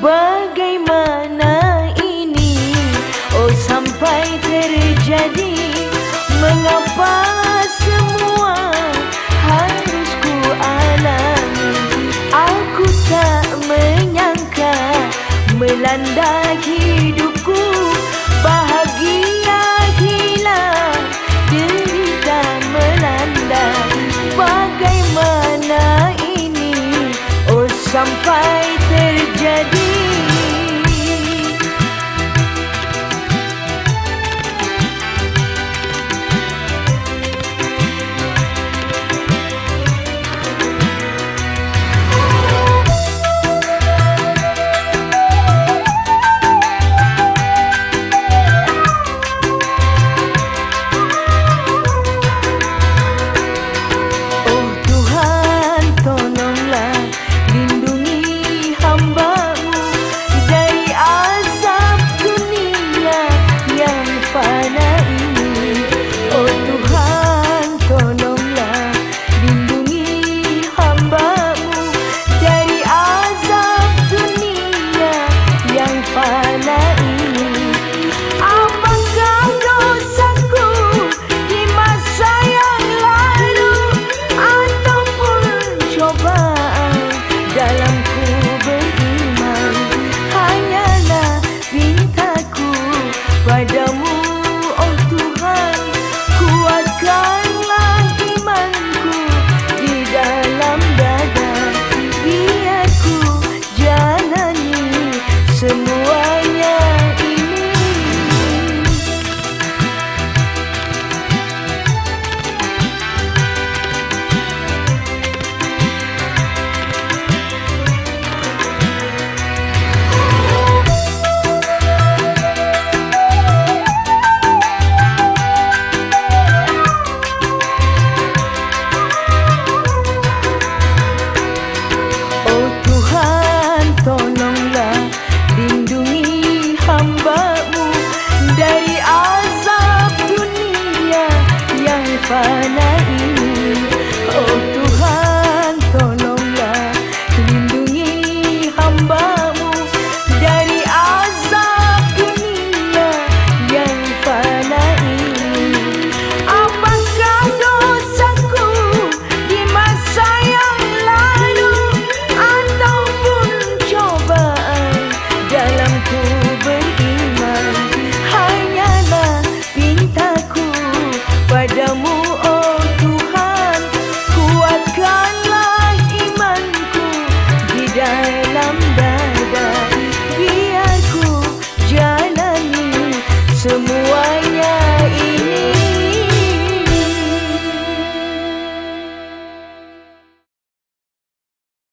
Bagaimana ini? Oh sampai terjadi. Mengapa semua Harus ku alami? Aku tak menyangka Melanda hidupku.